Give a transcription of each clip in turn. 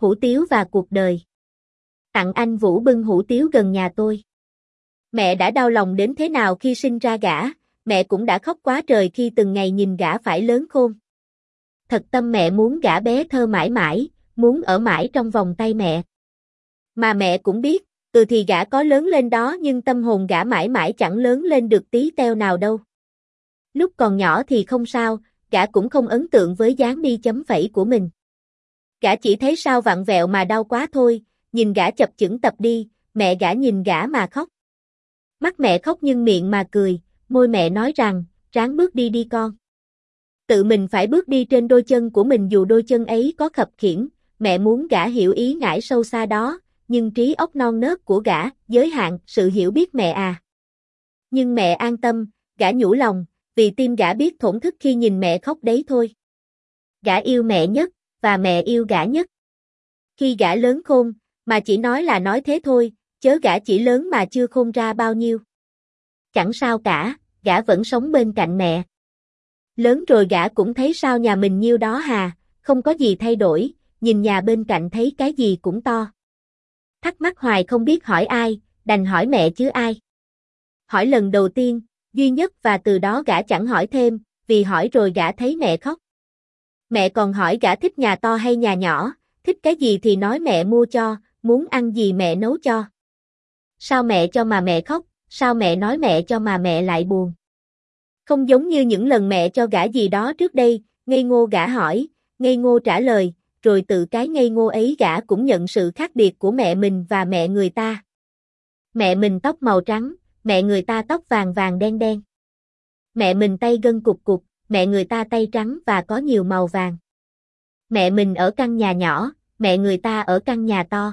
hủ tiếu và cuộc đời. Tặng anh Vũ bưng hủ tiếu gần nhà tôi. Mẹ đã đau lòng đến thế nào khi sinh ra gã, mẹ cũng đã khóc quá trời khi từng ngày nhìn gã phải lớn khôn. Thật tâm mẹ muốn gã bé thơ mãi mãi, muốn ở mãi trong vòng tay mẹ. Mà mẹ cũng biết, từ thì gã có lớn lên đó nhưng tâm hồn gã mãi mãi chẳng lớn lên được tí teo nào đâu. Lúc còn nhỏ thì không sao, gã cũng không ấn tượng với dáng đi chấm phẩy của mình. Gã chỉ thấy sao vặn vẹo mà đau quá thôi, nhìn gã chập chững tập đi, mẹ gã nhìn gã mà khóc. Mắt mẹ khóc nhưng miệng mà cười, môi mẹ nói rằng, ráng bước đi đi con. Tự mình phải bước đi trên đôi chân của mình dù đôi chân ấy có khập khiển, mẹ muốn gã hiểu ý ngải sâu xa đó, nhưng trí óc non nớt của gã, giới hạn, sự hiểu biết mẹ à. Nhưng mẹ an tâm, gã nhủ lòng, vì tim gã biết thổn thức khi nhìn mẹ khóc đấy thôi. Gã yêu mẹ nhất, và mẹ yêu gã nhất. Khi gã lớn khôn, mà chỉ nói là nói thế thôi, chớ gã chỉ lớn mà chưa khôn ra bao nhiêu. Chẳng sao cả, gã vẫn sống bên cạnh mẹ. Lớn rồi gã cũng thấy sao nhà mình nhiêu đó hà, không có gì thay đổi, nhìn nhà bên cạnh thấy cái gì cũng to. Thắc mắc hoài không biết hỏi ai, đành hỏi mẹ chứ ai. Hỏi lần đầu tiên, duy nhất và từ đó gã chẳng hỏi thêm, vì hỏi rồi gã thấy mẹ khóc. Mẹ còn hỏi gã thích nhà to hay nhà nhỏ, thích cái gì thì nói mẹ mua cho, muốn ăn gì mẹ nấu cho. Sao mẹ cho mà mẹ khóc, sao mẹ nói mẹ cho mà mẹ lại buồn. Không giống như những lần mẹ cho gã gì đó trước đây, ngây ngô gã hỏi, ngây ngô trả lời, rồi tự cái ngây ngô ấy gã cũng nhận sự khác biệt của mẹ mình và mẹ người ta. Mẹ mình tóc màu trắng, mẹ người ta tóc vàng vàng đen đen. Mẹ mình tay gân cục cục, mẹ người ta tay trắng và có nhiều màu vàng. Mẹ mình ở căn nhà nhỏ, mẹ người ta ở căn nhà to.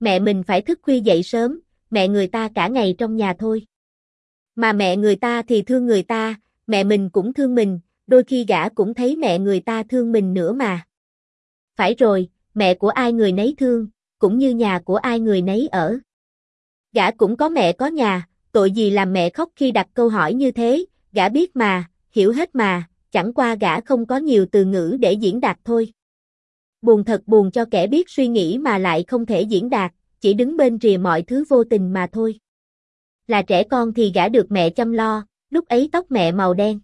Mẹ mình phải thức khuya dậy sớm, mẹ người ta cả ngày trong nhà thôi. Mà mẹ người ta thì thương người ta, mẹ mình cũng thương mình, đôi khi gã cũng thấy mẹ người ta thương mình nữa mà. Phải rồi, mẹ của ai người nấy thương, cũng như nhà của ai người nấy ở. Gã cũng có mẹ có nhà, tội gì làm mẹ khóc khi đặt câu hỏi như thế, gã biết mà, hiểu hết mà, chẳng qua gã không có nhiều từ ngữ để diễn đạt thôi. Buồn thật buồn cho kẻ biết suy nghĩ mà lại không thể diễn đạt, chỉ đứng bên rìa mọi thứ vô tình mà thôi. Là trẻ con thì gã được mẹ chăm lo, lúc ấy tóc mẹ màu đen.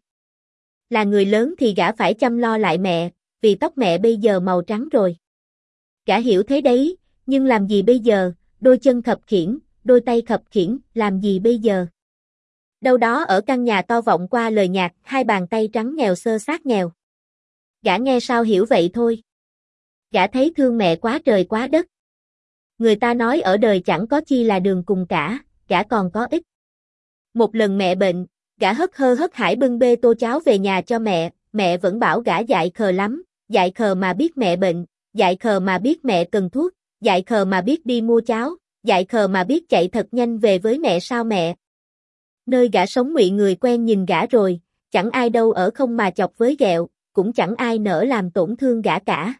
Là người lớn thì gã phải chăm lo lại mẹ, vì tóc mẹ bây giờ màu trắng rồi. Gã hiểu thế đấy, nhưng làm gì bây giờ, đôi chân khập khiển, đôi tay khập khiển, làm gì bây giờ? Đâu đó ở căn nhà to vọng qua lời nhạc, hai bàn tay trắng nghèo sơ sát nghèo. Gã nghe sao hiểu vậy thôi. Gã thấy thương mẹ quá trời quá đất. Người ta nói ở đời chẳng có chi là đường cùng cả, gã còn có ích. Một lần mẹ bệnh, gã hất hơ hất hải bưng bê tô cháo về nhà cho mẹ, mẹ vẫn bảo gã dại khờ lắm, dại khờ mà biết mẹ bệnh, dại khờ mà biết mẹ cần thuốc, dại khờ mà biết đi mua cháo, dại khờ mà biết chạy thật nhanh về với mẹ sao mẹ. Nơi gã sống ngụy người quen nhìn gã rồi, chẳng ai đâu ở không mà chọc với ghẹo, cũng chẳng ai nỡ làm tổn thương gã cả.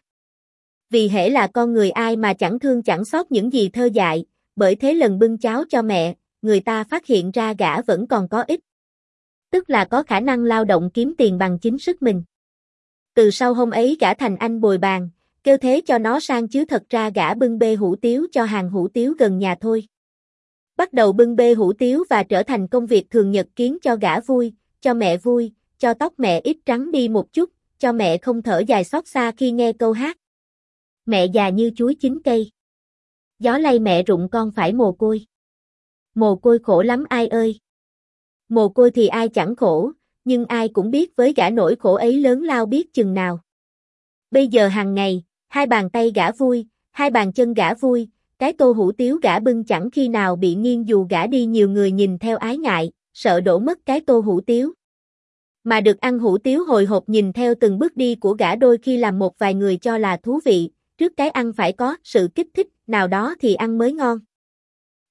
Vì hễ là con người ai mà chẳng thương chẳng sót những gì thơ dại, bởi thế lần bưng cháo cho mẹ, người ta phát hiện ra gã vẫn còn có ích. Tức là có khả năng lao động kiếm tiền bằng chính sức mình. Từ sau hôm ấy gã thành anh bồi bàn, kêu thế cho nó sang chứ thật ra gã bưng bê hủ tiếu cho hàng hủ tiếu gần nhà thôi. Bắt đầu bưng bê hủ tiếu và trở thành công việc thường nhật kiến cho gã vui, cho mẹ vui, cho tóc mẹ ít trắng đi một chút, cho mẹ không thở dài xót xa khi nghe câu hát. Mẹ già như chuối chín cây. Gió lay mẹ rụng con phải mồ côi. Mồ côi khổ lắm ai ơi. Mồ côi thì ai chẳng khổ, nhưng ai cũng biết với gã nỗi khổ ấy lớn lao biết chừng nào. Bây giờ hàng ngày, hai bàn tay gã vui, hai bàn chân gã vui, cái tô hủ tiếu gã bưng chẳng khi nào bị nghiêng dù gã đi nhiều người nhìn theo ái ngại, sợ đổ mất cái tô hủ tiếu. Mà được ăn hủ tiếu hồi hộp nhìn theo từng bước đi của gã đôi khi làm một vài người cho là thú vị, trước cái ăn phải có sự kích thích nào đó thì ăn mới ngon.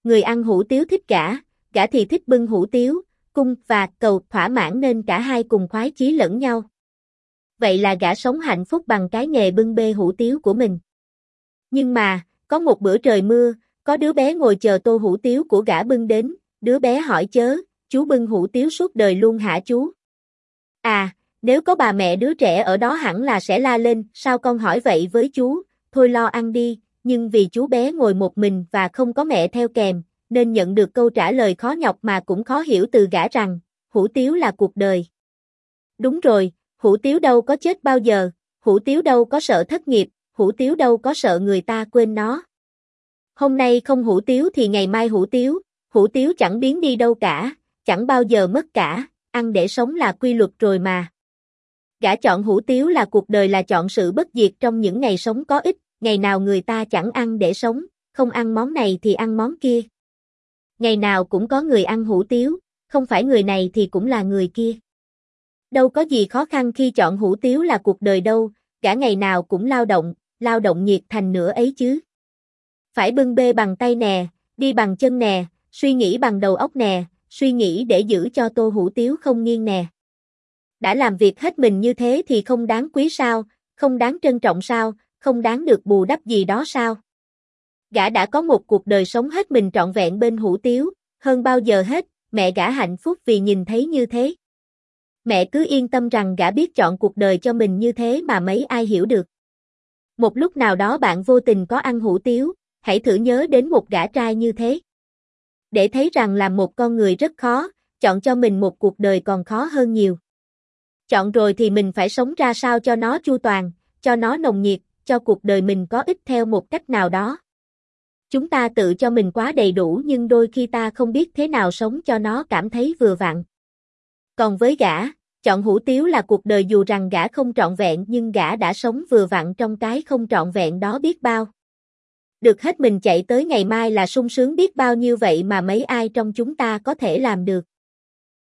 Người ăn hủ tiếu thích gã, gã thì thích bưng hủ tiếu, cung và cầu thỏa mãn nên cả hai cùng khoái chí lẫn nhau. Vậy là gã sống hạnh phúc bằng cái nghề bưng bê hủ tiếu của mình. Nhưng mà, có một bữa trời mưa, có đứa bé ngồi chờ tô hủ tiếu của gã bưng đến, đứa bé hỏi chớ, chú bưng hủ tiếu suốt đời luôn hả chú? À, nếu có bà mẹ đứa trẻ ở đó hẳn là sẽ la lên, sao con hỏi vậy với chú, thôi lo ăn đi, nhưng vì chú bé ngồi một mình và không có mẹ theo kèm, nên nhận được câu trả lời khó nhọc mà cũng khó hiểu từ gã rằng, hủ tiếu là cuộc đời. Đúng rồi, hủ tiếu đâu có chết bao giờ, hủ tiếu đâu có sợ thất nghiệp, hủ tiếu đâu có sợ người ta quên nó. Hôm nay không hủ tiếu thì ngày mai hủ tiếu, hủ tiếu chẳng biến đi đâu cả, chẳng bao giờ mất cả, ăn để sống là quy luật rồi mà. Gã chọn hủ tiếu là cuộc đời là chọn sự bất diệt trong những ngày sống có ích, ngày nào người ta chẳng ăn để sống, không ăn món này thì ăn món kia. Ngày nào cũng có người ăn hủ tiếu, không phải người này thì cũng là người kia. Đâu có gì khó khăn khi chọn hủ tiếu là cuộc đời đâu, cả ngày nào cũng lao động, lao động nhiệt thành nữa ấy chứ. Phải bưng bê bằng tay nè, đi bằng chân nè, suy nghĩ bằng đầu óc nè, suy nghĩ để giữ cho tô hủ tiếu không nghiêng nè. Đã làm việc hết mình như thế thì không đáng quý sao, không đáng trân trọng sao, không đáng được bù đắp gì đó sao. Gã đã có một cuộc đời sống hết mình trọn vẹn bên hủ tiếu, hơn bao giờ hết, mẹ gã hạnh phúc vì nhìn thấy như thế. Mẹ cứ yên tâm rằng gã biết chọn cuộc đời cho mình như thế mà mấy ai hiểu được. Một lúc nào đó bạn vô tình có ăn hủ tiếu, hãy thử nhớ đến một gã trai như thế. Để thấy rằng làm một con người rất khó, chọn cho mình một cuộc đời còn khó hơn nhiều. Chọn rồi thì mình phải sống ra sao cho nó chu toàn, cho nó nồng nhiệt, cho cuộc đời mình có ích theo một cách nào đó. Chúng ta tự cho mình quá đầy đủ nhưng đôi khi ta không biết thế nào sống cho nó cảm thấy vừa vặn. Còn với gã, chọn hủ tiếu là cuộc đời dù rằng gã không trọn vẹn, nhưng gã đã sống vừa vặn trong cái không trọn vẹn đó biết bao. Được hết mình chạy tới ngày mai là sung sướng biết bao nhiêu vậy mà mấy ai trong chúng ta có thể làm được.